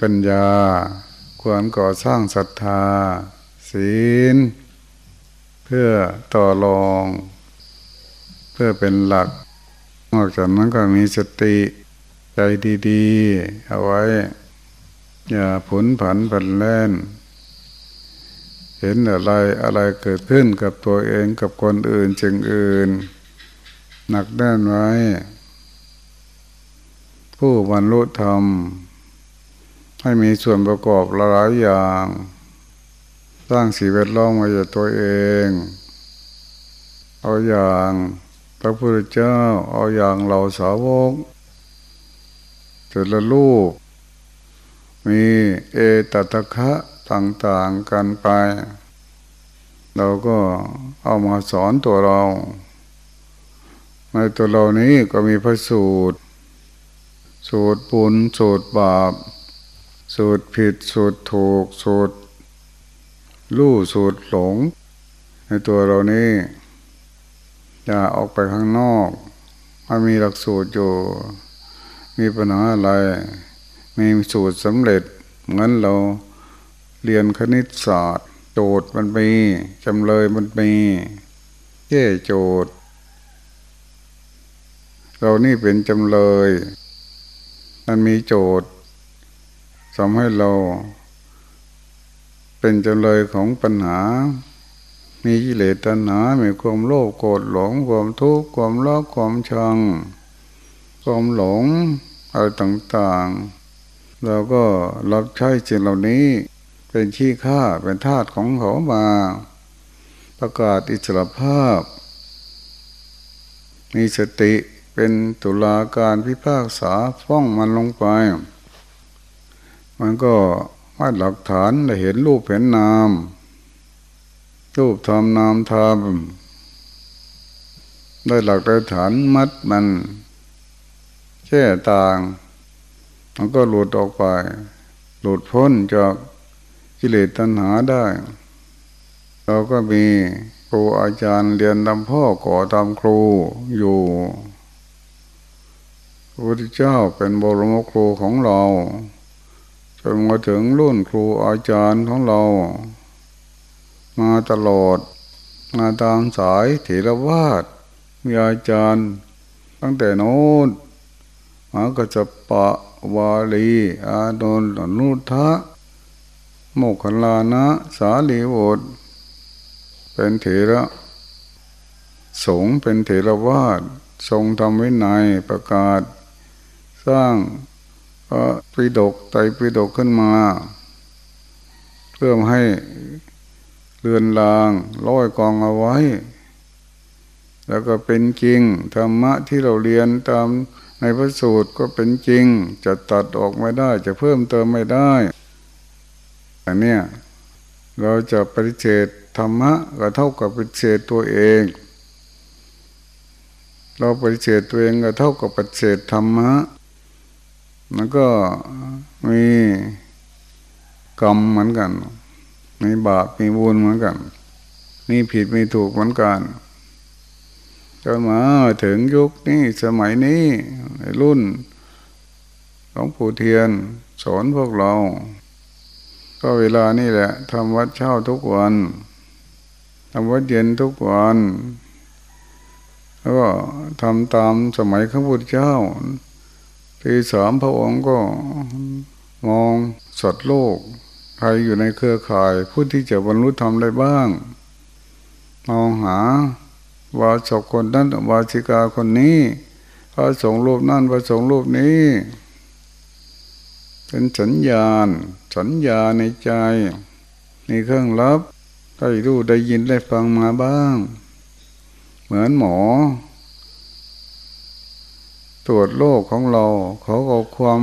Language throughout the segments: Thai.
ปัญญา ควรก่อสร้างศรัทธา ศีล เพื่อต่อรอง เพื่อเป็นหลัก นอกจากนั้นก็มีสติใจดีๆ เอาไว้ อย่าผุนผันผันแล่น เห็นอะไรอะไรเกิดขึ้นกับตัวเองกับคนอื่นจึงอื่น หนักแน่นไว้ ผู้บรรลุธรรม ให้มีส่วนประกอบหลายอย่าง สร้างสีเวทล้อมมาจากตัวเอง เอาอย่างพระพุทธเจ้า เอาอย่างเราสาวกจุละลูก มีเอตตะคะต่างๆกันไป เราก็เอามาสอนตัวเรา ในตัวเรานี้ก็มีพระสูตร สูตรปุญสูตรบาป สูตรผิดสูตรถูกสูตรลู่สูตรหลง ในตัวเรานี้อย่าออกไปข้างนอกมันมีหลักสูตรอยู่ มีปัญหาอะไร มีสูตรสำเร็จงั้นเราเรียนคณิตศาสตร์ โจทย์มันมีจำเลยมันมีแก้โจทย์ เรานี่เป็นจำเลย มันมีโจทย์ ทำให้เราเป็นจำเลยของปัญหา มีกิเลสตัณหา มีความโลภ โกรธ หลง ความทุกข์ ความรักความชัง ความหลง อะไรต่างๆ เราก็รับใช้สิ่งเหล่านี้ เป็นขี้ข้า เป็นทาสของเขามา ประกาศอิสรภาพ มีสติเป็นตุลาการพิพากษาฟ้องมันลงไป มันก็วัดหลักฐานได้เห็นรูปเห็นนาม รูปทำนามทำได้หลักฐานมัดมันแค่ต่าง มันก็หลุดออกไป หลุดพ้นจากกิเลสตัณหาได้ เราก็มีครูอาจารย์เรียนตามพ่อก่อตามครูอยู่พระพุทธเจ้าเป็นบรมครูของเรา จนมาถึงรุ่นครูอาจารย์ของเรา มาตลอด มาตามสายเถรวาทมีอาจารย์ ตั้งแต่โน้นมากจะปะวาลีอาโดนนุทะโมคคลานะ สาลีโวดเป็นเถระสงเป็นเถรวาททรงทำไวินัยประกาศ สร้าง พระปิดกไตปิดกขึ้นมา เพื่อให้เรือนรางร้อยกองเอาไว้ แล้วก็เป็นจริงธรรมะที่เราเรียนตามในพระสูตรก็เป็นจริง จะตัดออกไม่ได้จะเพิ่มเติมไม่ได้แต่เนี่ยเราจะปฏิเสธธรรมะก็เท่ากับปฏิเสธตัวเอง เราปฏิเสธตัวเองก็เท่ากับปฏิเสธธรรมะ มันก็มีกรรมเหมือนกันมีบาปมีบุญเหมือนกันมีผิดมีถูกเหมือนกันจนมาถึงยุคนี้สมัยนี้รุ่นของผู้เทียนสอนพวกเรา ก็เวลานี่แหละทำวัดเช้าทุกวันทำวัดเย็นทุกวัน แล้วก็ทำตามสมัยข้าพุทธเจ้า ทีสามพระองค์ก็มองสัตว์โลกใครอยู่ในเครือข่ายผู้ที่จะบรรลุธรรมได้บ้าง มองหาวาสกคนนั้นวาสิกาคนนี้พระสงฆ์รูปนั่นพระสงฆ์รูปนี้ เป็นสัญญาณ สัญญาในใจในเครื่องรับได้รู้ได้ยินได้ฟังมาบ้าง เหมือนหมอ ตรวจโรคของเรา เขาเอาความ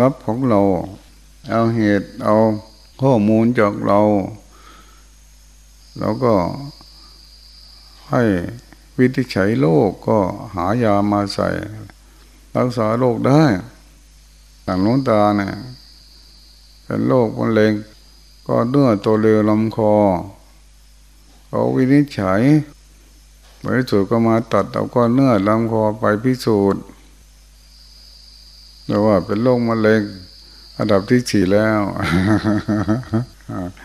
ลับของเรา เอาเหตุเอาข้อมูลจากเราแล้วก็ให้วิธีใช้โรคกก็หายามาใส่ รักษาโรคได้ต่างน้นตาเนี่ยเป็นโรคมะเร็งก็เนื้อตัวเรือลำคอเขาวินิจฉัยบริสุทธิ์ก็มาตัดเอาก้อนเนื้อลำคอไปพิสูจน์ แล้วว่าเป็นโรคมะเร็งอันดับที่สี่แล้ว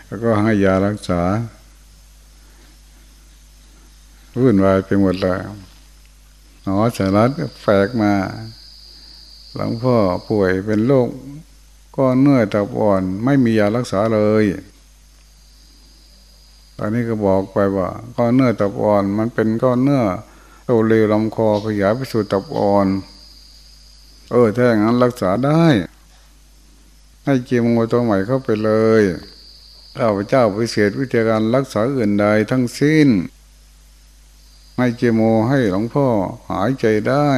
แล้วก็ให้ยารักษาวุ่นวายไปหมดแล้วหมอสารัตแฝกมา หลังพ่อป่วยเป็นโรคก้อนเนื้อตับอ่อน ไม่มียารักษาเลย ตอนนี้ก็บอกไปว่าก้อนเนื้อตับอ่อน มันเป็นก้อนเนื้อโตเร็วลำคอขยายไปสู่ตับอ่อน เออถ้าอย่างนั้นรักษาได้ ให้เกียมโมตัวใหม่เข้าไปเลยข้าพเจ้าพิเศษวิธีการรักษาอื่นใดทั้งสิ้น ให้เจโมให้หลวงพ่อหายใจได้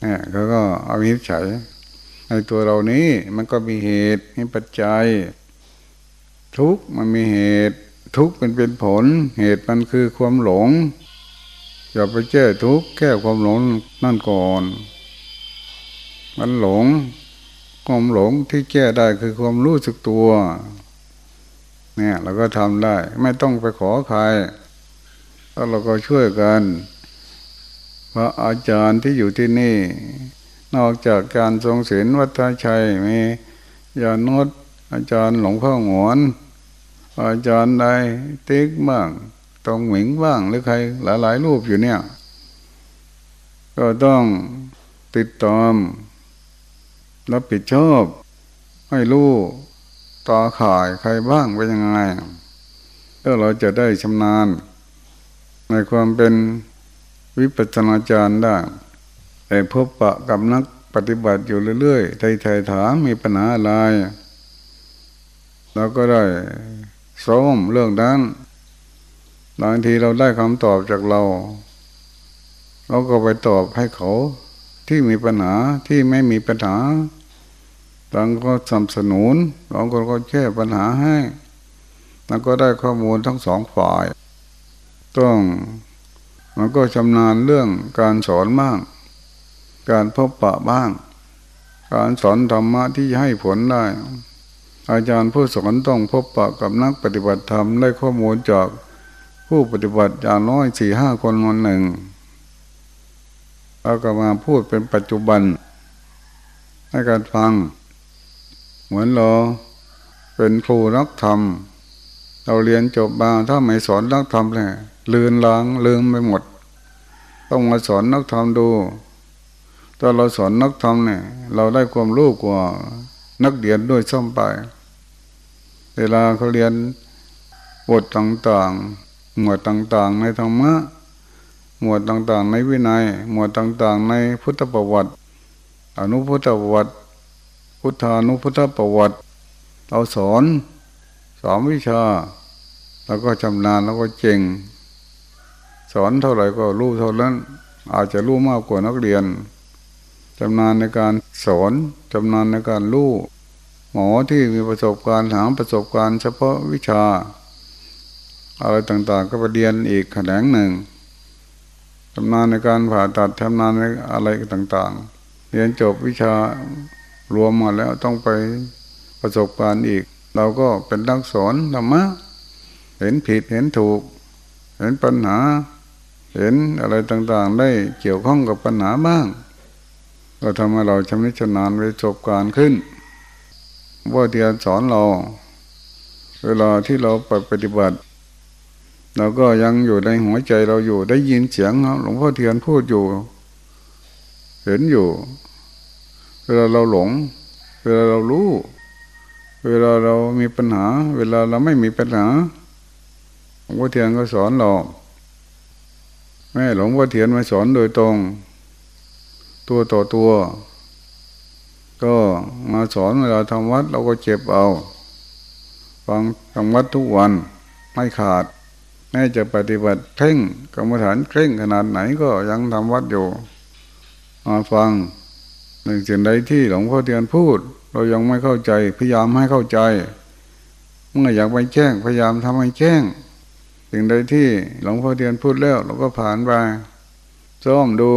เนี่ยเขาก็เอาวิจัยในตัวเรานี้มันก็มีเหตุมีปัจจัย ทุกมันมีเหตุ ทุกเป็นเป็นผล เหตุมันคือความหลง อย่าไปแก้ทุกแก้ความหลงนั่นก่อน มันหลง ความหลงที่แก้ได้คือความรู้สึกตัว เนี่ยเราก็ทำได้ ไม่ต้องไปขอใครแล้วเราก็ช่วยกันพระอาจารย์ที่อยู่ที่นี่ นอกจากการทรงศีลวัฒชัยมียานดอาจารย์หลวงพ่อหงวนอาจารย์ใดติ๊กบ้างตรงหมิงบ้างหรือใครหลายๆรูปอยู่เนี่ย ก็ต้องติดตาม รับผิดชอบ ให้รู้ต่อข่ายใครบ้างเป็นยังไงแล้วเราจะได้ชำนาญ ในความเป็นวิปัสสนาจารย์ได้แต่พบปะกับนักปฏิบัติอยู่เรื่อยๆไทยๆถามมีปัญหาอะไรเราก็ได้ซ้อมเรื่องนั้นบางทีเราได้คำตอบจากเรา เราก็ไปตอบให้เขาที่มีปัญหาที่ไม่มีปัญหา บางก็สนับสนุนบางคนก็แก้ปัญหาให้แล้วก็ได้ข้อมูลทั้งสองฝ่าย ต้องมันก็ชำนาญเรื่องการสอนบ้าง การพบปะบ้าง การสอนธรรมะที่ให้ผลได้ อาจารย์ผู้สอนต้องพบปะกับนักปฏิบัติธรรมได้ข้อมูลจากผู้ปฏิบัติอย่างน้อยสี่ห้าคนวันหนึ่งแล้วก็มาพูดเป็นปัจจุบัน ให้การฟัง เหมือนเราเป็นครูนักธรรม เราเรียนจบมาถ้าไม่สอนนักธรรมเลยลืนล้างลืมไปหมด ต้องมาสอนนักธรรมดูถ้าเราสอนนักธรรมเนี่ย เราได้ความรู้กว่านักเรียนด้วยซ่อมไป เวลาเขาเรียนบทต่างๆ หมวดต่างๆ ในธรรมะหมวดต่างๆ ในวินัย หมวดต่างๆ ในพุทธประวัติ อนุพุทธประวัติ พุทธานุพุทธประวัติ เราสอนสอนวิชา แล้วก็ชำนาญแล้วก็เจงสอนเท่าไหร่ก็รู้เท่านั้น อาจจะรู้มากกว่านักเรียนจำนานในการสอนจำนานในการรู้หมอที่มีประสบการณ์หาประสบการณ์เฉพาะวิชา อะไรต่างๆ ก็ไปเรียนอีกแขนงหนึ่งชำนาญในการผ่าตัดชำนาญในอะไรต่างๆ เรียนจบวิชา รวมมาแล้วต้องไปประสบการณ์อีก เราก็เป็นนักสอนธรรมะเห็นผิดเห็นถูก เห็นปัญหา เห็นอะไรต่างๆ ได้เกี่ยวข้องกับปัญหาบ้าง ก็ทำให้เราชำนิชำนาญประสบการณ์ขึ้น ว่าเทียนสอนเรา เวลาที่เราไปปฏิบัติเราก็ยังอยู่ในหัวใจเราอยู่ได้ยินเสียงหลวงพ่อเทียนพูดอยู่ เห็นอยู่ วลาเราหลง เวลาเรารู้ เวลาเรามีปัญหา เวลาเราไม่มีปัญหาหลวงพ่อเทียนก็สอนเราแม่หลวงพ่อเทียนมาสอนโดยตรง ตัวต่อตัว ก็มาสอนเวลาทำวัดเราก็เจ็บเอาฟังทำวัดทุกวันไม่ขาดแม่จะปฏิบัติเคร่งกรรมฐานเคร่งขนาดไหนก็ยังทำวัดอยู่มาฟัง หนึ่งสิ่งใดที่หลวงพ่อเทียนพูด เรายังไม่เข้าใจพยายามให้เข้าใจ เมื่ออยากไปแจ้งพยายามทำให้แจ้งสิ่งใดที่หลวงพ่อเทียนพูดแล้ว เราก็ผ่านไปซ้อมดู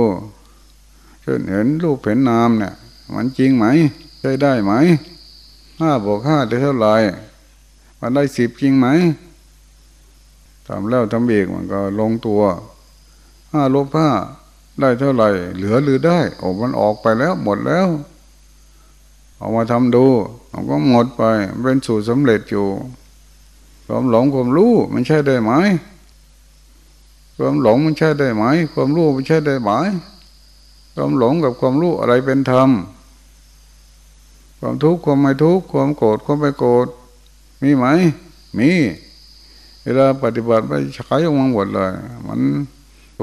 เช่นเห็นรูปเห็นนามเนี่ยมันจริงไหมใช้ได้ไหมห้าบวกห้าได้เท่าไหร่มันได้สิบจริงไหมทำแล้วทำอีกมันก็ลงตัวห้าลบห้า ได้เท่าไหร่ เหลือหรือได้โอ้มันออกไปแล้ว หมดแล้วเอามาทำดูมันก็หมดไปเป็นสูตรสำเร็จอยู่ความหลงความรู้มันใช่ได้ไหมความหลงมันใช่ได้ไหม ความรู้มันใช่ได้ไหมความหลงกับความรู้อะไรเป็นธรรมความทุกข์ความไม่ทุกข์ความโกรธความไม่โกรธมีไหม มี เวลาปฏิบัติไปใช้ออกมาหมดเลย มัน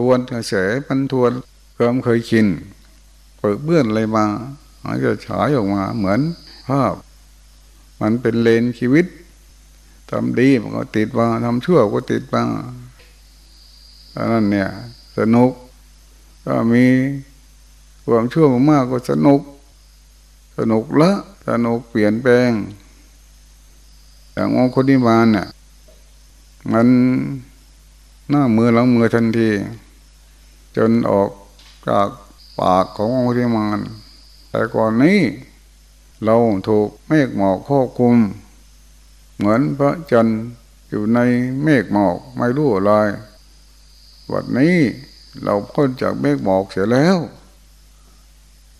วนกระแสมันทวนความเคยชินเปิดเบื้อนอะไรมามันจะฉายออกมาเหมือนภาพ มันเป็นเลนชีวิตทำดีมันก็ติดมาทำชั่วก็ติดมาอันนั้นเนี่ย สนุก ก็มีความชั่วมากก็สนุก สนุกละสนุกเปลี่ยนแปลงอย่างองค์คนนิมานเนี่ยมันหน้ามือหลังมือทันที จนออกจากปากขององค์ที่มานแต่ก่อนนี้เราถูกเมฆหมอกควบคุม เหมือนพระจันทร์อยู่ในเมฆหมอกไม่รู้อะไรวันนี้เราพ้นจากเมฆหมอกเสียแล้ว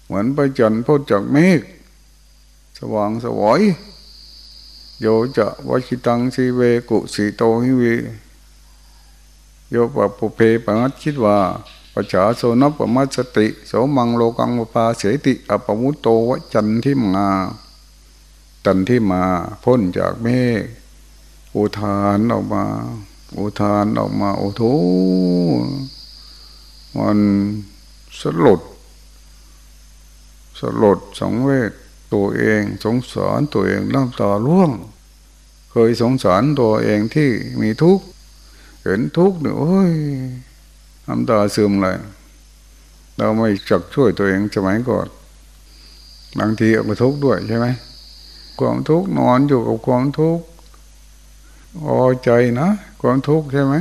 เหมือนพระจันทร์พ้นจากเมฆสว่างสวยโยจะวชิตังสีเวกุสีโตหิวีโยปะปุเพปังคิดว่า ปัจฉาโซนปมัสติโสมังโลกังวปาเสติอปมุตโตวจันทิมาจันทิมาพ้นจากเมฆอุทานออกมาอุทานออกมาโอ้โหมันสลด สลดสองเวทตัวเองสงสารตัวเองน้ำตาร่วง เคยสงสารตัวเองที่มีทุกข์เห็นทุกข์เนี่ยโอ้ย น้ำตาซึมเลยเราไม่จักช่วยตัวเองสมัยก่อนบางทีเอาไปทุกข์ด้วยใช่ไหมความทุกข์นอนอยู่กับความทุกข์พอใจนะความทุกข์ใช่ไหม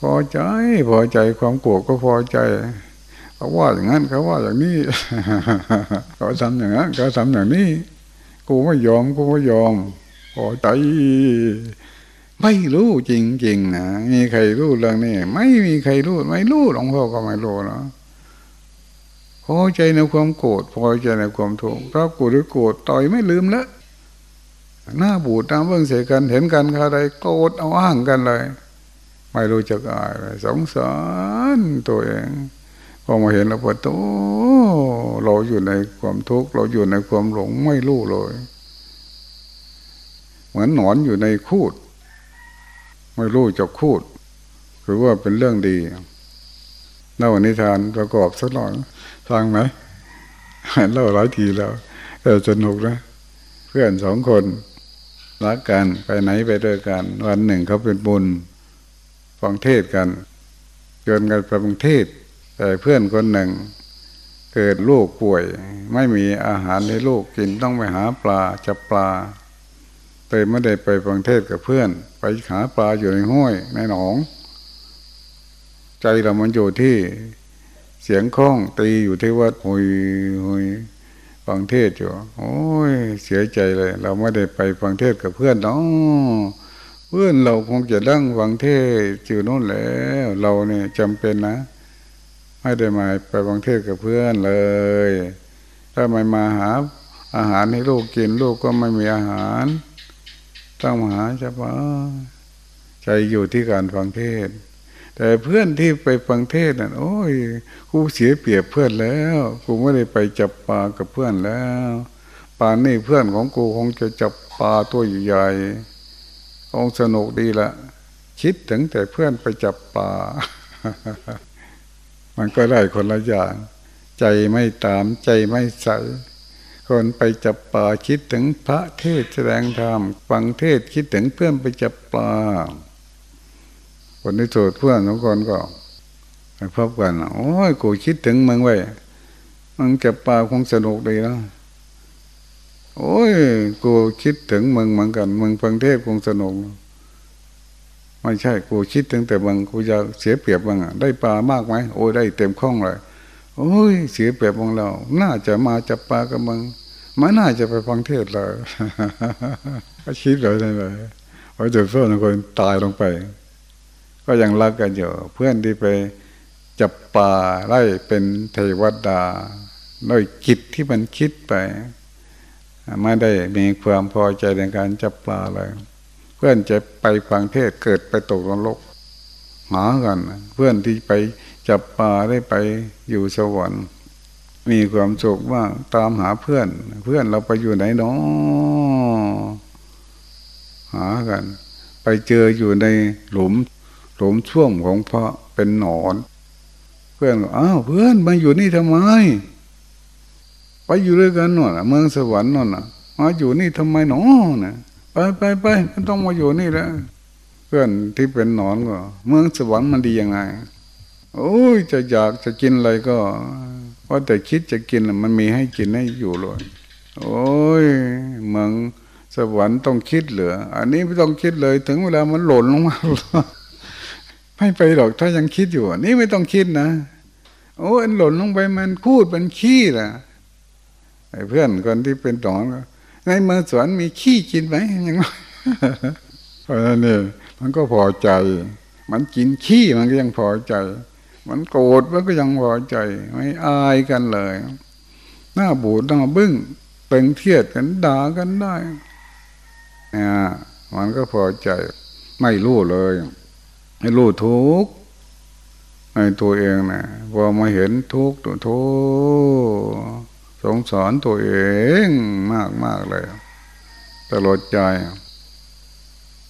พอใจพอใจความโกรธก็พอใจเขาว่าอย่างนั้นเขาว่าอย่างนี้เขาทำอย่างนั้นเขาทำอย่างนี้ กูไม่ยอมกูไม่ยอมพอใจ ไม่รู้จริงๆนะมีใครรู้เรื่องนี้ไม่มีใครรู้ไม่รู้หลวงพ่อก็ไม่รู้นะพอใจในความโกรธพอใจในความทุกข์ถ้าโกรธหรือโกรธต่อยไม่ลืมแล้วหน้าบูดหน้าเบื้องเสียกันเห็นกันคาใดโกรธเอาอ้างกันเลย ไม่รู้จักอะไรสงสารตัวเองพอมาเห็นแล้วปวดโตเราอยู่ในความทุกข์เราอยู่ในความหลงไม่รู้เลย เหมือนหนอนอยู่ในคูด ไม่รู้จะคูดคือว่าเป็นเรื่องดีเล่านิทานประกอบสักหน่อยฟังไหมเล่าหลายทีแล้วแต่สนุกนะ เพื่อนสองคนรักกันไปไหนไปด้วยกัน วันหนึ่งเขาเป็นบุญฟังเทศกันเกินกันไปฟังเทศแต่เพื่อนคนหนึ่ง เกิดลูกป่วย ไม่มีอาหารให้ลูกกินต้องไปหาปลาจับปลา เลยไม่ได้ไปฟังเทศกับเพื่อน ไปหาปลาอยู่ในห้วยในหนอง ใจเรามันอยู่ที่เสียงคล้องตีอยู่ที่วัดหุยหุยฟังเทศอยู่โอ้ยเสียใจเลย เราไม่ได้ไปฟังเทศกับเพื่อนเนาะเพื่อนเราคงจะดั้งฟังเทศอยู่โน่นแล้ว เราเนี่ยจำเป็นนะ ไม่ได้มาไปบางเทศกับเพื่อนเลย ถ้าไม่มาหาอาหารให้ลูกกินลูกก็ไม่มีอาหาร ต้องมาหาเฉพาะใจอยู่ที่การฟังเทศ แต่เพื่อนที่ไปฟังเทศนั่นโอ้ยกูเสียเปรียบเพื่อนแล้วกูไม่ได้ไปจับปลากับเพื่อนแล้วป่านนี้เพื่อนของกูคงจะจับปลาตัวใหญ่คงสนุกดีละคิดถึงแต่เพื่อนไปจับปลา มันก็ได้คนละอย่าง ใจไม่ตามใจไม่ใส คนไปจับปลาคิดถึงพระเทศแสดงธรรมฟังเทศคิดถึงเพื่อนไปจับปลาคนที่สุดเพื่อนทุกคนก็ไปพบกันโอ้ยกูคิดถึงมึงไว้มึงจับปลาคงสนุกดีนะโอ้ยกูคิดถึงมึงเหมือนกันมึงฟังเทศคงสนุกไม่ใช่กูคิดถึงแต่บางกูจะเสียเปรียบบางได้ปลามากไหมโอ้ยได้เต็มข้องเลย โอ้ยเสียเปรียบของเรา น่าจะมาจับปลากับมึงไม่น่าจะไปฟังเทศเลยก็คิดเลยเลยพอจุดเพื่อนคนตายลงไป ก็ยังรักกันอยู่ เพื่อนที่ไปจับปลาไล่เป็นเทวดาด้วยจิตที่มันคิดไป ไม่ได้มีความพอใจในการจับปลาเลย เพื่อนจะไปฟังเทศเกิดไปตกนรกหากัน เพื่อนที่ไป จับปลาได้ไปอยู่สวรรค์ มีความสุขว่าตามหาเพื่อน เพื่อนเราไปอยู่ไหนเนาะหากัน ไปเจออยู่ในหลุม หลุมช่วงของพระเป็นหนอน เพื่อนอ้าวเพื่อนมาอยู่นี่ทำไม ไปอยู่ด้วยกันน่ะเมืองสวรรค์น่ะมาอยู่นี่ทำไมหนอนะไปไปไปมันต้องมาอยู่นี่แล้วเพื่อนที่เป็นหนอนก็ เมืองสวรรค์มันดียังไง โอ้ยจะอยากจะกินอะไรก็ว่าะแต่คิดจะกินมันมีให้กินให้อยู่เลยโอ้ยเมืองสวรรค์ต้องคิดเหลือ อันนี้ไม่ต้องคิดเลย ถึงเวลามันหล่นลงมาไม่ไปหรอกถ้ายังคิดอยู่นี่ไม่ต้องคิดนะโอ้ยหล่นลงไปมันพูดเป็นขี้ล่ะไอ้เพื่อนคนที่เป็นหนอนในเมืองสวรรค์มีขี้กินไหมยังไงเพราะนั้นเนี่ยมันก็พอใจ มันกินขี้มันก็ยังพอใจ มันโกรธมันก็ยังพอใจ ไม่อายกันเลย หน้าบูดหน้าบึ้งเป็นเทียดกันด่ากันได้เนี่ยมันก็พอใจ ไม่รู้เลยไม่รู้ทุกในตัวเองนะพอมาเห็นทุกตัวทุกสงสารตัวเองมากมากเลยตลอดใจ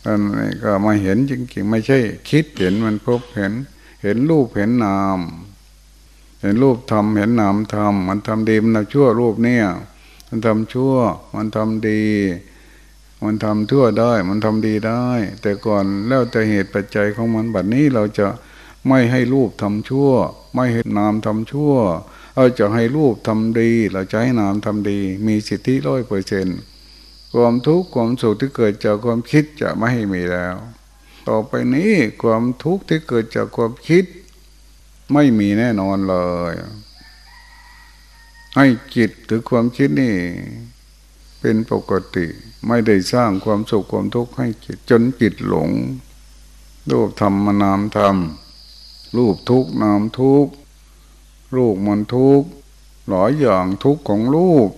อันนี้ก็มาเห็นจริงๆ ไม่ใช่ คิดเห็นมันพบเห็น เห็นรูปเห็นนาม เห็นรูปทำเห็นนามทำมันทำดีมันทำชั่วรูปเนี่ย มันทำชั่ว มันทำดี มันทำทั่วได้ มันทำดีได้ แต่ก่อนแล้วแต่เหตุปัจจัยของมันบัดนี้เราจะไม่ให้รูปทำชั่ว ไม่ให้นามทำชั่วเราจะให้รูปทำดี เราจะให้นามทำดี มีสิทธิร้อยเปอร์เซ็นต์ความทุกข์ความสุขที่เกิดจากความคิดจะไม่ให้มีแล้ว ต่อไปนี้ความทุกข์ที่เกิดจากความคิด ไม่มีแน่นอนเลย ให้จิตหรือความคิดนี่ เป็นปกติไม่ได้สร้างความสุขความทุกข์ให้จิตจนจิตหลง รูปธรรมนามธรรม รูปทุกนามทุกรูปมันทุกหลายอย่างทุกของรูป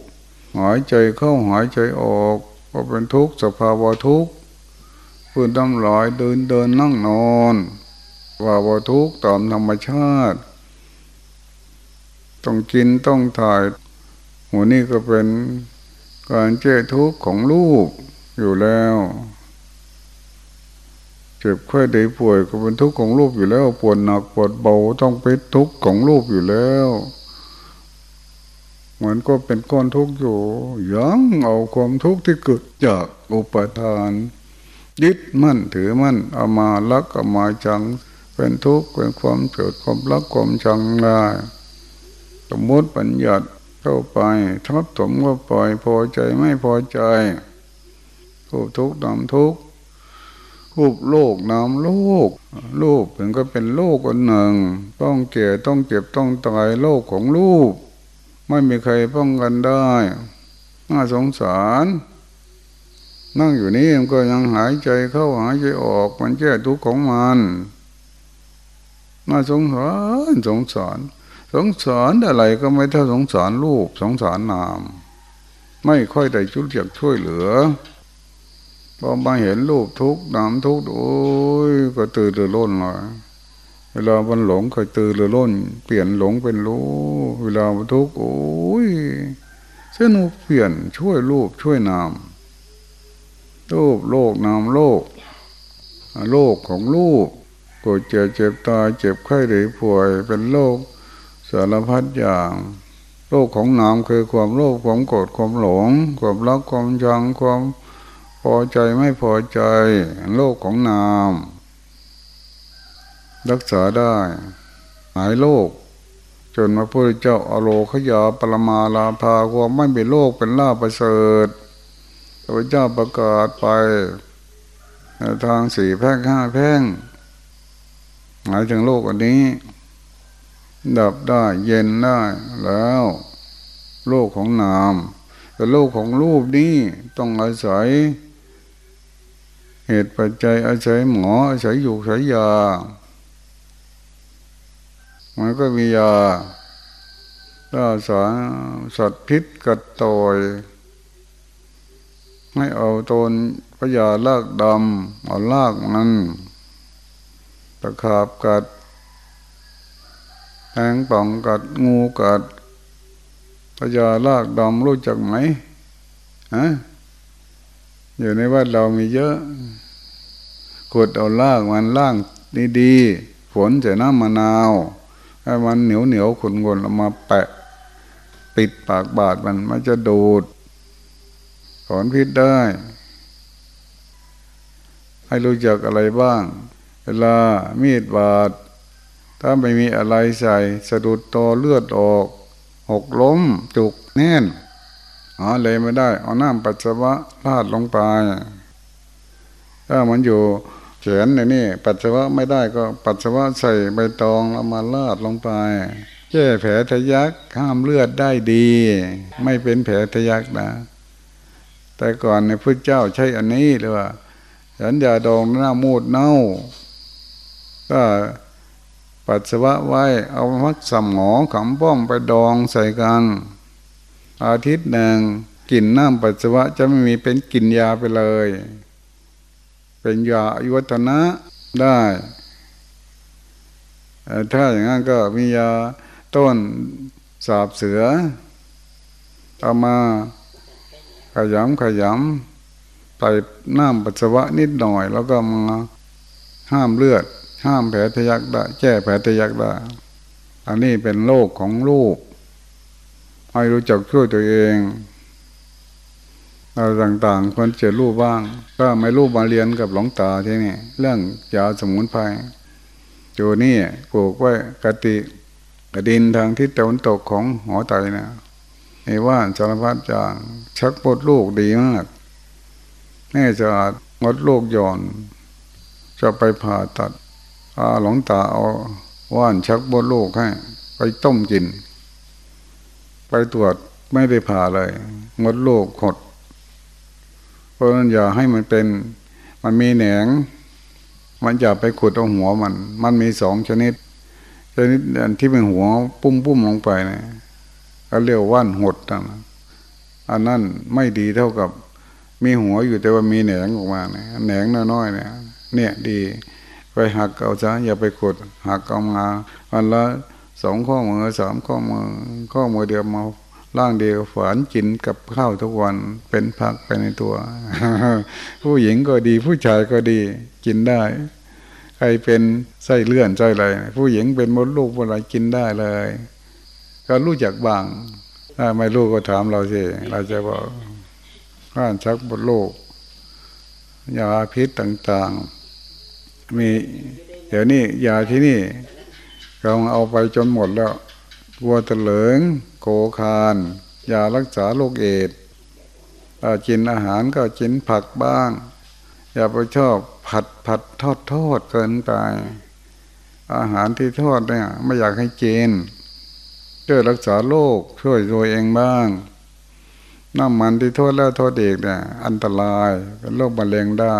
หายใจเข้าหายใจออก ก็เป็นทุกสภาวะทุกข์ พื้นน้ำลอยเดินเดินนั่งนอน ว่าว่าทุกตามธรรมชาติ ต้องกินต้องถ่ายหัวนี่ก็เป็นการเจ้ทุกข์ของลูกอยู่แล้วเจ็บไข้ได้ป่วยก็เป็นทุกข์ของลูกอยู่แล้วปวดหนักปวดเบาต้องเป็นทุกข์ของลูกอยู่แล้วเหมันก็เป็นก้อนทุกข์อยู่ยังเอาความทุกข์ที่เกิดจากอุปทาน ยึดมั่นถือมั่นเอามาลักเอามาจัง เป็นทุกข์เป็นความเกิดความรักความชังได้สมมติปัญญัติเข้าไปทับถมก็ปล่อยพอใจไม่พอใจรูปทุกข์นามทุกข์รูปโลกนามโลกโลกเป็นก็เป็นโลกอันหนึ่ง ต้องเก่ต้องเจ็บต้องตายโลกของรูป ไม่มีใครป้องกันได้น่าสงสาร นั่งอยู่นี่มันก็ยังหายใจเข้าหายใจออกมันแก้ทุกข์ของมันน่าสงสารสงสารสงสารอะไรก็ไม่เท่าสงสารรูปสงสารนาม ไม่ค่อยได้ชุดอยากช่วยเหลือพอมาเห็นรูปทุกข์นามทุกข์โอ้ยก็ตื่นรือร้นเลยเวลามันหลงเคยตื่นหรือล้น เปลี่ยนหลงเป็นรู้ เวลาทุกข์โอ้ยเส้นเปลี่ยนช่วยรูปช่วยนาม รูปโลกนามโลก โลกของลูปวดเจ็บเจ็บตายเจ็บไข้หรือป่วยเป็นโรคสารพัดอย่างโลกของนามคือความโลภความโกรธความหลง ความรักความชังความพอใจไม่พอใจ โลกของนาม รักษาได้ หายโรคจนมาพระเจ้าอโลขยาปรมาลาภาความไม่เป็นโรคเป็นลาประเสริฐ พระเจ้าประกาศไปทางสี่แพ่งห้าแพ่งหมายถึงโลกอันนี้ ดับได้เย็นได้แล้ว โลกของนาม แต่โลกของรูปนี้ต้องอาศัย เหตุปัจจัยอาศัยหมออาศัยอยู่อาศัยยามันก็มียาถ้าสารสัตว์พิษกัดตอย ไม่เอาตนพยาลากดำเอาลากมันตะขาบกัดแองป่องกัดงูกัดพยาลากดำรู้จักไหมฮะอยู่ในวัดเรามีเยอะกดเอาลากมันล่างดีๆฝนใส่น้ำมะนาวให้มันเหนียวเหนียวขุนๆนเอามาแปะ ปิดปากบาดมันมันจะดูด ถอนพิษได้ ให้รู้จักอะไรบ้าง เวลามีดบาด ถ้าไม่มีอะไรใส่ สะดุดตอเลือดออก หกล้มจุกแน่นอ๋อเลยไม่ได้ เอาน้ำปัสสาวะลาดลงไปถ้ามันอยู่แขนในนี่ปัสสาวะไม่ได้ก็ปัสสาวะใส่ใบตองแล้วมาลาดลงไปแก้แผลทะยักห้ามเลือดได้ดี ไม่เป็นแผลทะยักนะ แต่ก่อนในพระเจ้าใช้อันนี้เลยว่าฉันยาดองหน้ามูดเน่า ก็ปัสสาวะไว้เอามักสมอขำป้อมไปดองใส่กันอาทิตย์หนึ่งกลิ่นน้ำปัสสาวะจะไม่มีเป็นกลิ่นยาไปเลย เป็นยาอายุวัฒนะได้ถ้าอย่างนั้นก็มียาต้นสาบเสือเอามา ขยำขยำใส่น้ำปัสสาวะนิดหน่อย แล้วก็มาห้ามเลือด ห้ามแผลทะยักได้แก้แผลทะยักได้อันนี้เป็นโรคของลูกให้รู้จักช่วยตัวเองอะไรต่างๆคนเจอรูปบ้าง ก็ไม่รู้มาเรียนกับหลวงตาที่นี่ เรื่องยาสมุนไพรอยู่นี่ปลูกไว้กติกะดินทางทิศตะวันตกของหอไตนะ ในว่านสารพัดจางชักปดลูกดีมากแน่จะงดลูกย่อน จะไปผ่าตัดอาหลงตาเอาว่านชักบดลูกให้ ไปต้มกิน ไปตรวจไม่ได้ผ่าเลยงดลูกหดเพราะนั้นอย่าให้มันเป็น มันมีแหนง มันอย่าไปขุดเอาหัวมัน มันมีสองชนิด ชนิดที่เป็นหัวปุ้มปุ้มลงไปนะ ก็เรียกว่านหดนะอันนั้นไม่ดีเท่ากับมีหัวอยู่แต่ว่ามีแหนงออกมาเนี่ยแหนงน้อยๆเนี่ยเนี่ยดี ไปหักเอาซะอย่าไปขุดหักเอามาวันละสองข้อมือสามข้อมือ ข้อมือเดียวมาล่างเดียวฝานกินกับข้าวทุกวันเป็นผักไปในตัว ผู้หญิงก็ดี ผู้ชายก็ดีกินได้ ใครเป็นไส้เลื่อนไส้อะไรผู้หญิงเป็นมดลูกอะไรกินได้เลย ก็รู้จักบาง ถ้าไม่รู้ก็ถามเราสิเราจะบอกข้านชักบดโลกยาพิษต่างๆ มีเดี๋ยวนี้ยาที่นี่เราเอาไปจนหมดแล้ววัวตะเหลิง โกคานยารักษาโรคเอดกินอาหารก็กินผักบ้าง อย่าไปชอบผัดผัดทอดทอดเกินไปอาหารที่ทอดเนี่ย ไม่อยากให้กิน ช่วยรักษาโรคช่วยตัวเองบ้างน้ำมันที่ทอดแล้วทอดเด็กเนี่ย อันตรายเป็นโรคมะเร็งได้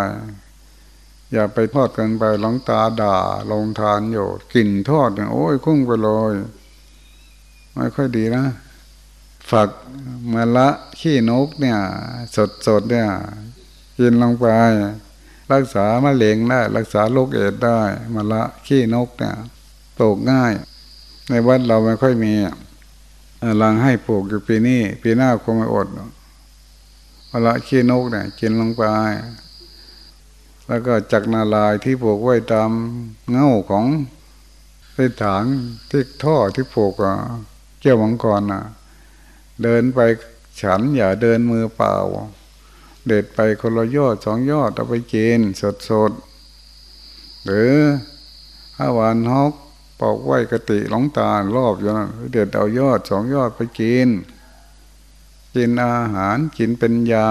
อย่าไปทอดกันไปหลงตาด่าลงทานอยู่กลิ่นทอดเนี่ยโอ้ยคุ้งไปเลยไม่ค่อยดีนะฝักมะละขี้นกเนี่ย สดสดเนี่ย กินลงไป รักษามะเร็งได้ รักษาโรคเอดได้มะละขี้นกเนี่ยปลูกง่าย ในวัดเราไม่ค่อยมีลังให้ปลูกอยู่ปีนี้ ปีหน้าคงไม่อดมะละขี้นกเนี่ยกินลงไป แล้วก็จักนาลายที่ปลูกไว้ตามเง่าของที่ถางที่ท่อที่ปลูกเกี่ยวมังกรนะเดินไปฉันอย่าเดินมือเปล่า เด็ดไปคนละยอดสองยอดเอาไปกินสดสดหรือห้าวานฮอก ปอกไว้กติหลงตารอบอยู่นะเด็ดเอายอดสองยอดไปกิน กินอาหารกินเป็นยา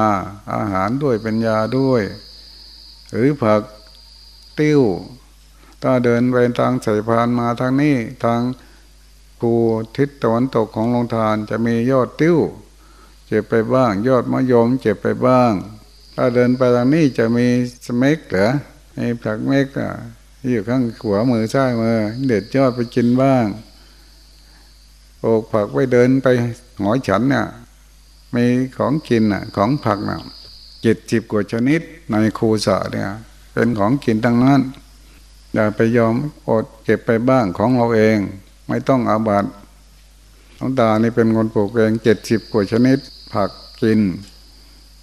อาหารด้วยเป็นยาด้วย หรือผักติ้วถ้าเดินไปทางสายพานมาทางนี้ทางกูทิศตะวันตกของลงทานจะมียอดติ้วเจ็บไปบ้าง ยอดมะยมเจ็บไปบ้าง ถ้าเดินไปทางนี้จะมีสเมกเหรอมีผักเมกอะ อยู่ข้างขวามือซ้ายมือ เด็ดยอดไปกินบ้างโอกผักไปเดินไปหอยฉันเนี่ยมีของกินอะ ของผักน่ะเจ็ดสิบกว่าชนิดในครูสะเนี่ย เป็นของกินทั้งนั้นอย่าไปยอมอดเก็บไปบ้างของเราเอง ไม่ต้องอาบัตน้องตานี่เป็นคนปลูกเองเจ็ดสิบกว่าชนิด ผักกิน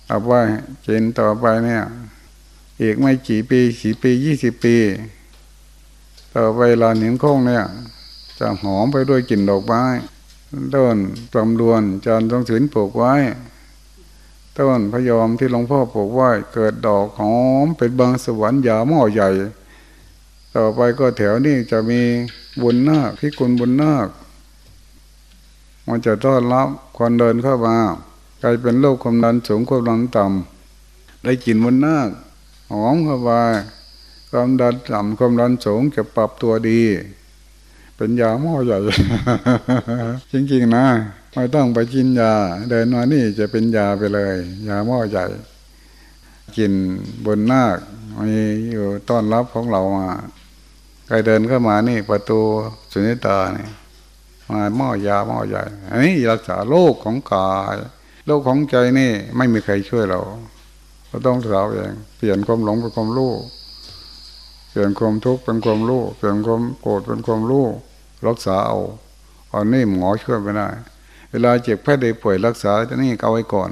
เอาไว้กินต่อไปเนี่ย อีกไม่กี่ปีสี่ปียี่สิบปี ต่อไปลานหินโค้งเนี่ย จะหอมไปด้วยกลิ่นดอกไม้ต้นจำรวนจานต้องถืนปลูกไว้ ต้นพยอมที่หลวงพ่อปลูกไว้ เกิดดอกหอมเป็นบางสวรรค์ยาหม้อใหญ่ ต่อไปก็แถวนี้จะมีบุญนาคพิกุลบุญนาคมันจะต้อนรับคนเดินเข้ามาใครเป็นโรคความดันสูงความดันต่ำได้กลิ่นบุญนาคหอมเข้าไป ความดันต่ำความดันสูงจะปรับตัวดี เป็นยาหม้อใหญ่ จริงๆนะ ไม่ต้องไปกินยา เดินมานี่จะเป็นยาไปเลย ยาหม้อใหญ่ กินบนนาคมีอยู่ต้อนรับของเรามาใครเดินเข้ามานี่ประตูสุนิตานี่มาหม้อยาหม้อใหญ่ อันนี้รักษาโรคของกายโรคของใจนี่ไม่มีใครช่วยเรา เราต้องเราเอง เปลี่ยนความหลงเป็นความรู้ ปลี่ยนความทุกข์เป็นความรู้เปลี่ยนความโกรธเป็นความรู้รักษาเอาอันนี้หมอช่วยไม่ได้ เวลาเจ็บแพ้ได้ป่วยรักษาจะนี่เอาไว้ก่อน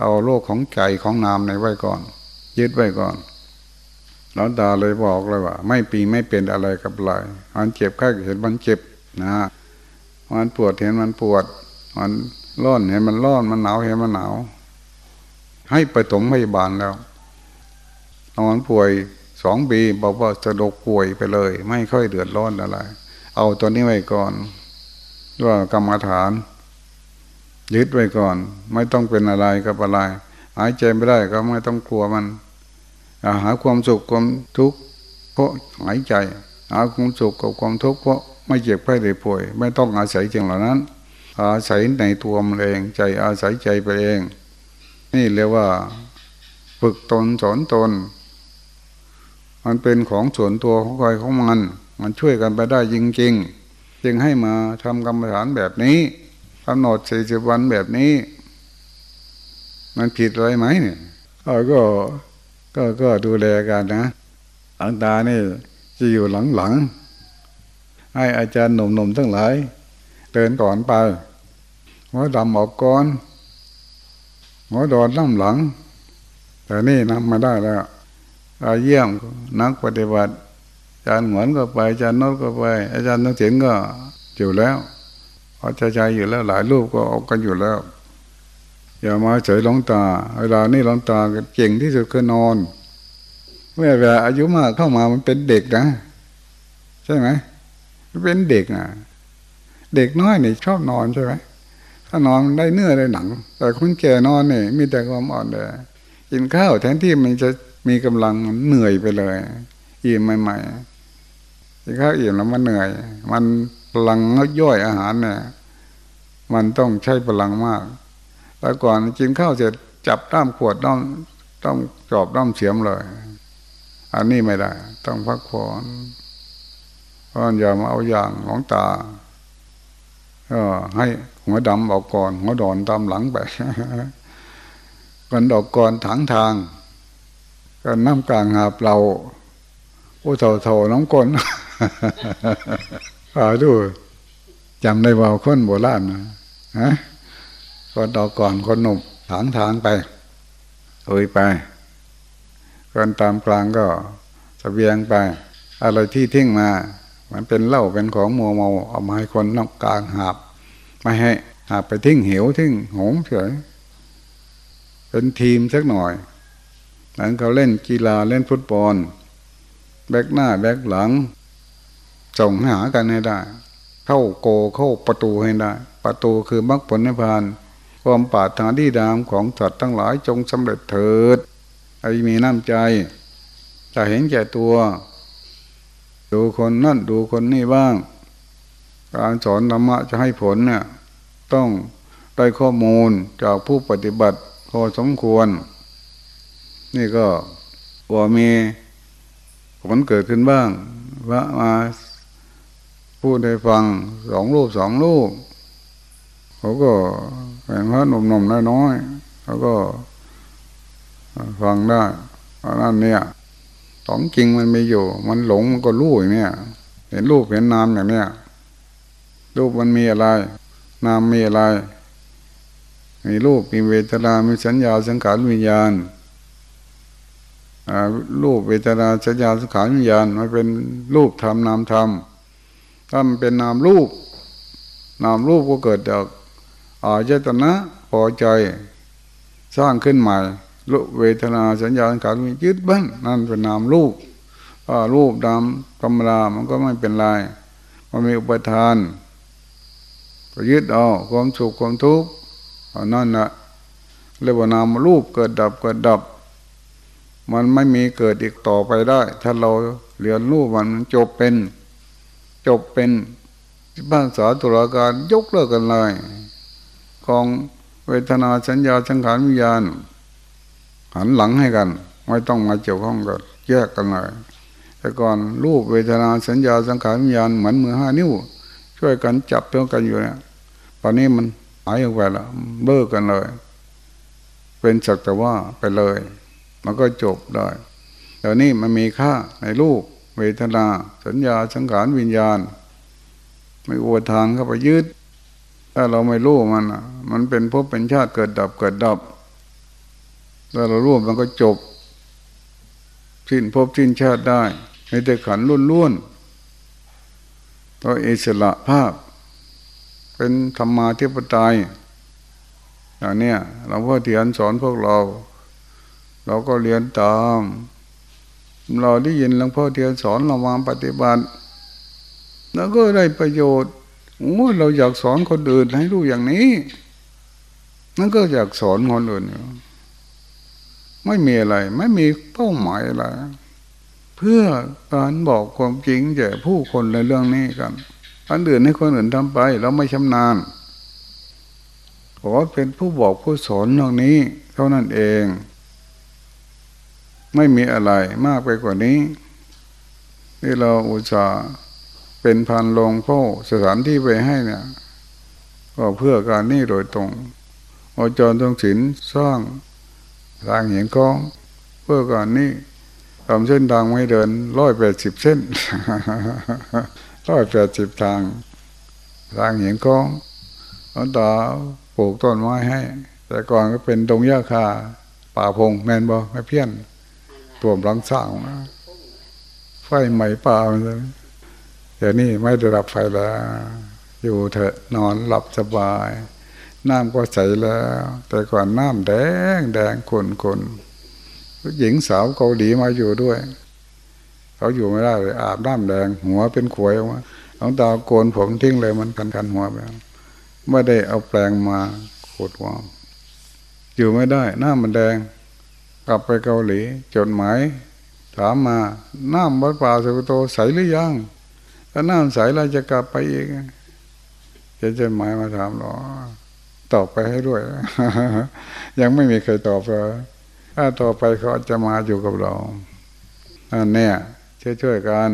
เอาโรคของใจของนามในไว้ก่อน ยึดไว้ก่อนหลวงตาเลยบอกเลยว่า ไม่ปีไม่เป็นอะไรกับอะไรมันเจ็บแค่เห็นมันเจ็บนะมันปวดเห็นมันปวด มันร้อนเห็นมันร้อนมันหนาวเห็นมันหนาว ให้ไปถมพยาบาลแล้วนอนป่วย สองปีบอกว่าจะดกป่วยไปเลย ไม่ค่อยเดือดร้อนอะไร เอาตัวนี้ไว้ก่อนว่ากรรมฐาน ยึดไว้ก่อน ไม่ต้องเป็นอะไรกับอะไร หายใจไม่ได้ก็ไม่ต้องกลัวมันหาความสุขความทุกข์เพราะหายใจ หาความสุขกับความทุกข์เพราะไม่เจ็บไข้ได้ป่วย ไม่ต้องอาศัยจึงเหล่านั้น อาศัยในตัวมันเองใจอาศัยใจไปเอง นี่เรียกว่า ฝึกตนสอนตน มันเป็นของส่วนตัวของใครของมัน มันช่วยกันไปได้จริงๆ จึงให้มาทำกรรมฐานแบบนี้กำหนดสี่สิบวันแบบนี้ มันผิดอะไรไหมเนี่ยก็ก็ก็ดูแลกันนะหลังตานี่จะอยู่หลังๆให้อาจารย์หนุ่มๆทั้งหลายเดินก่อนไปหัวดำออกก่อนหัวดอนน้ำหลัง แต่นี่นำมาได้แล้ว อาเยี่ยมนักปฏิบัติอาจารย์หวนก็ไปอาจารย์นนก็ไป อาจารย์นักเสียงก็อยู่แล้วพอใจใจอยู่แล้วหลายรูปก็ออกกันอยู่แล้ว อย่ามาเฉยหลงตา เวลานี่หลงตาเก่งที่สุดคือนอน เมื่อเวลาอายุมากเข้ามามันเป็นเด็กนะ ใช่ไหมมันเป็นเด็กอะเด็กน้อยนี่ชอบนอนใช่ไหมถ้านอนได้เนื้อได้หนัง แต่คนแก่นอนนี่มีแต่ความอ่อนแอกินข้าวแทนที่มันจะ มีกำลังเหนื่อยไปเลยอิ่มใหม่ๆกินข้าวอิ่มแล้วมันเหนื่อย มันพลังย่อยอาหารเนี่ย มันต้องใช้พลังมากแต่ก่อนกินข้าวเสร็จจับด้ามขวดต้องต้องจอบด้ามเสียมเลย อันนี้ไม่ได้ ต้องพักผ่อนเพราะอย่ามาเอาอย่างของตาก็ให้หัวดำออกก่อนหัวดอนตามหลังไปกันดอกก่อนถังทาง กันน้ำกลางหาเปล่าโอ้เท่าๆน้องก้นอ่าดูจำได้ว่าคนโบราณนะฮะคนต่อก่อนคนหนุ่มถางทางไปเอ้ยไปคนตามกลางก็สเสบียงไป อะไรที่ทิ้งมา มันเป็นเหล้าเป็นของมัวเมาเอามาให้คนนอกกลางหาบไม่ให้หาบไปทิ้งเหวทิ้งหงเฉยเป็นทีมสักหน่อย หลังเขาเล่นกีฬาเล่นฟุตบอล แบกหน้าแบกหลังส่งหากันให้ได้ เข้าโกเข้าประตูให้ได้ ประตูคือมรรคผลนิพพาน ความปรารถนาดีดามของสัตว์ทั้งหลายจงสำเร็จเถิดไอ้มีน้ำใจจะเห็นแก่ตัว ดูคนนั่นดูคนนี่บ้าง การสอนธรรมะจะให้ผลเนี่ยต้องได้ข้อมูลจากผู้ปฏิบัติพอสมควร นี่ก็ว่ามีผลเกิดขึ้นบ้างว่ามาพูดให้ฟังสองรูปสองรูปเขาก็เป็นพระหนุ่มๆน้อยๆแล้วก็ฟังได้เพราะนั้นเนี่ยของจริงมันมีอยู่ มันหลงมันก็รู้อย่างเนี้ยเห็นรูปเห็นนามอย่างเนี้ยรูปมันมีอะไร นามมีอะไร มีรูปมีเวทนา มีสัญญาสังขารวิญญาณ รูปเวทนาสัญญาสังขารวิญญาณมันเป็นรูปธรรมนามธรรมถ้ามันเป็นนามรูป นามรูปก็เกิดจากอาจตนะพอใจสร้างขึ้นใหม่รูปเวทนาสัญญาสังขารมียึดบ้านนั่นเป็นนามรูปรูปดำธรรมดามันก็ไม่เป็นไรมันมีอุปทานก็ยึดเอาความสุขความทุกข์นั่นแหละเรียกว่านามรูปเกิดดับเกิดดับ มันไม่มีเกิดอีกต่อไปได้ ถ้าเราเรียนรู้มันจบเป็น จบเป็นภาษาตุลาการยกเลิกกันเลยของเวทนาสัญญาสังขารวิญญาณ หันหลังให้กัน ไม่ต้องมาเกี่ยวข้องกันแยกกันเลยแต่ก่อนรูปเวทนาสัญญาสังขารวิญญาณเหมือนมือห้านิ้ว ช่วยกันจับเพื่อกันอยู่เนี่ยตอนนี้มันหายออกไปแล้วเบิกกันเลย เป็นสักแต่ว่าไปเลย มันก็จบได้เดี๋ยวนี้มันมีค่าในรูปเวทนา สัญญาสังขารวิญญาณ ไม่อวดทางเข้าไปยึดถ้าเราไม่รู้มันมันเป็นภพเป็นชาติเกิดดับเกิดดับถ้าเรารู้มันก็จบ สิ้นภพสิ้นชาติได้ในแต่ขันล้วนล้วนตัวอิสระภาพ เป็นธรรมาธิปไตยอย่างนี้เราพ่อเทียนสอนพวกเรา เราก็เรียนตาม เราได้ยินหลวงพ่อเทียนสอนเรามาปฏิบัติแล้วก็ได้ประโยชน์โอ้เราอยากสอนคนอื่นให้รู้อย่างนี้นั่นก็อยากสอนคนอื่นอยู่ไม่มีอะไร ไม่มีเป้าหมายอะไรเพื่อการบอกความจริงแก่ผู้คนในเรื่องนี้กันอันอื่นให้คนอื่นทำไป เราไม่ชำนาญขอเป็นผู้บอกผู้สอนเรื่องนี้ เท่านั้นเอง ไม่มีอะไรมากไปกว่านี้ ที่เราอุตส่าห์เป็นพันลงพ่อสถานที่ไปให้เนี่ยก็เพื่อการนี้โดยตรงอาจารย์ทองศิลสร้างทางเห็นกอง เพื่อการนี้ทำเส้นทางไม่เดินร้อยแปดสิบเส้นร้อยแปดสิบทางทางเห็นกองอันต่อปลูกต้นไม้ให้ แต่ก่อนก็เป็นดงหญ้าคาป่าพงแมนบอไม่เพี้ยน ตัวหลังสร้างไฟใหม่ป่าเลยเดี๋ยวนี้ไม่ได้รับไฟแล้วอยู่เถอะนอนหลับสบาย น้ำก็ใสแล้ว แต่ก่อนน้ำแดงแดงคนคนหญิงสาวเกาหลีมาอยู่ด้วย เขาอยู่ไม่ได้เลยอาบน้ำแดง หัวเป็นขวยออกมาหลวงตาโกนผมทิ้งเลยมันกันกันหัวไปไม่ได้เอาแปลงมาขดหัวอยู่ไม่ได้ หน้ามันแดง ลับไปเกาหลี จดหมาย ถามมาน้ำวัดป่าสุโตใสหรือยังถ้าน้ำใสเราจะกลับไปอีกจะจดหมายมาถามหรอตอบไปให้ด้วย ยังไม่มีใครตอบเลยถ้าต่อไปเขาจะมาอยู่กับเราอันนี้ช่วยๆกัน